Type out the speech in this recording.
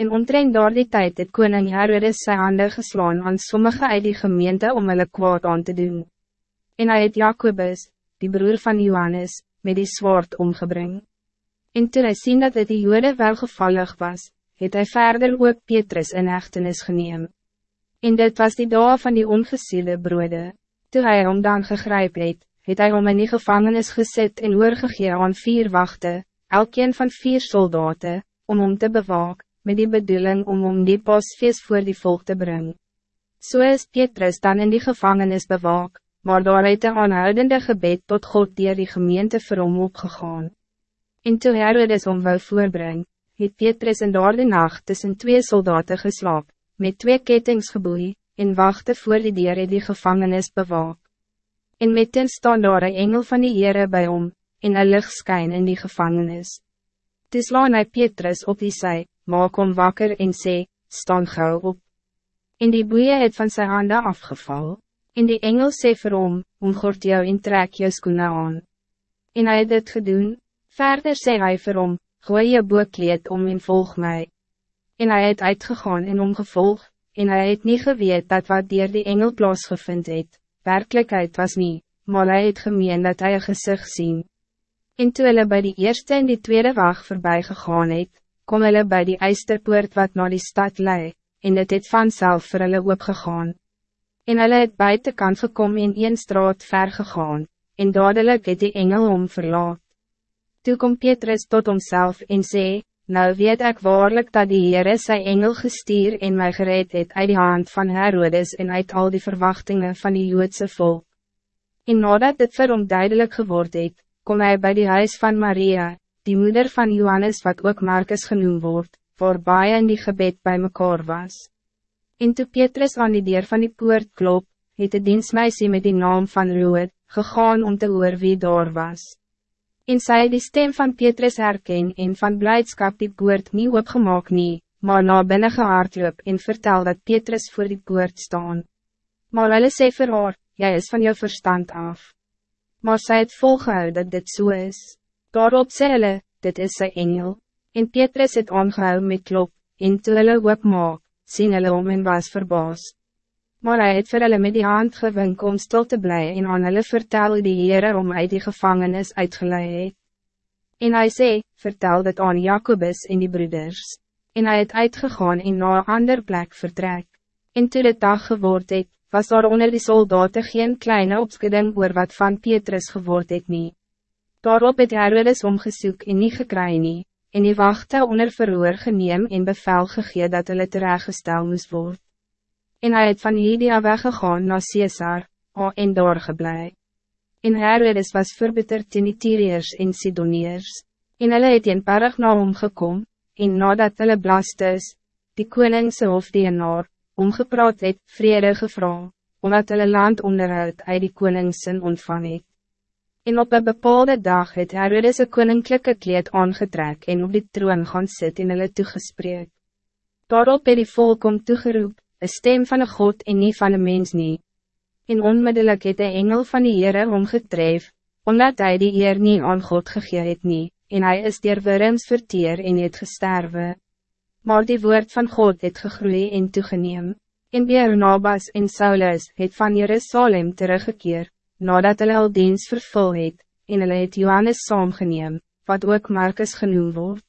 En omtrent door die tijd het koning Herodes sy hande geslaan aan sommige uit die gemeente om hulle kwaad aan te doen. En hij het Jacobus, die broer van Johannes, met die zwaard omgebring. En toen hij sien dat het die jode welgevallig was, het hij verder ook Petrus in echtenis geneem. En dit was die dag van die ongesiele broede. Toen hij om dan gegryp het, het hy om in die gevangenis gezet en oorgegee aan vier wachten, elkeen van vier soldaten, om om te bewaak, met die bedoeling om om die pasfeest voor die volk te brengen. So is Petrus dan in die gevangenis bewaak, maar daar het een aanhoudende gebed tot God die die gemeente vir hom opgegaan. En toe Herodes om wou voorbreng, het Petrus in daar de nacht tussen twee soldaten geslaap, met twee kettings geboei, en wachten voor die dier die gevangenis bewaak. En met ten staan daar een engel van die Heere bij hom, en een licht skyn in die gevangenis. Toe slaan hy Petrus op die sy, maak hom wakker en sê, staan gauw op. En die boeie het van zijn handen afgeval, en die engel sê vir hom, omgord jou en trek jou skoene aan. En hy het dit gedoen, verder sê hy vir hom, gooi je boekleed om en volg mij. En hij het uitgegaan en omgevolg, en hij het niet geweet dat wat dier die engel plaasgevind het, werkelijkheid was niet, maar hij het gemeen dat hij een gezicht zien. En toe hulle by die eerste en die tweede wacht voorbij gegaan het, kom hulle by die eisterpoort wat naar die stad lei, en het het vanzelf vir hulle opgegaan. En hulle het buitenkant gekom in een straat ver gegaan, en dadelijk het die engel om verlaat. Toe kom Petrus tot homself en sê, Nou weet ik waarlijk dat die Heere sy engel gestuur en mij gereed het uit die hand van Herodes en uit al die verwachtingen van die Joodse volk. En nadat dit vir hom duidelijk geword het, kom hij bij die huis van Maria, die moeder van Johannes wat ook Marcus genoemd wordt, voor baie in die gebed bij mekaar was. En toe Petrus aan die deur van die poort klop, het de dienstmeisie met die naam van Ruud, gegaan om te hoor wie daar was. En sy die stem van Petrus herken en van blijdschap die poort nie opgemaak nie, maar na binnen gehaardloop en vertel dat Petrus voor die poort staan. Maar hulle sê vir haar, jy is van jou verstand af. Maar sy het volgehou dat dit zo so is. Daarop sê hulle, dit is sy engel. En Petrus het aangehou met klop, en toe hulle opmaak, sien hulle om en was verbaasd. Maar hij het vir hulle met die hand gewink om stil te blijven en aan hulle vertel die Heere om uit die gevangenis uitgeleid het. En hij sê, vertel dit aan Jacobus en die broeders. En hij het uitgegaan en na een ander plek vertrek. En toe de dag geword het, was daar onder die soldaten geen kleine opskudding oor wat van Petrus geword het nie. Daarop het Herodes omgesoek en nie gekry nie, en die wachte onder verhoor geneem en bevel gegee dat hulle terechtgestel moest worden en hij het van Lydia weggegaan naar Caesar, o en doorgeblij. En Herodes was verbitterd in die Tyriërs en Sidoniërs, en hulle het in Parag na hom gekom, en nadat hulle Blastus, die koningse hofdienaar, omgepraat het, vrede gevra, omdat hulle land onderhoud uit die koningsin ontvang het. En op een bepaalde dag het Herodes een koninklijke kleed aangetrek en op die troon gaan sit en hulle toegespreek. Daarop het die volk om toegeroep, een stem van een God en niet van een mens niet. En onmiddellijk het de engel van die Heere omgetref, omdat hij die eer niet aan God gegee het nie, en hij is dier wurms verteer en het gesterwe. Maar die woord van God het gegroeid en toegeneem, en Bernabas en Saulus het van Jerusalem teruggekeer, nadat hulle al diens vervul het, en hulle het Johannes saamgeneem, wat ook Marcus genoemd wordt.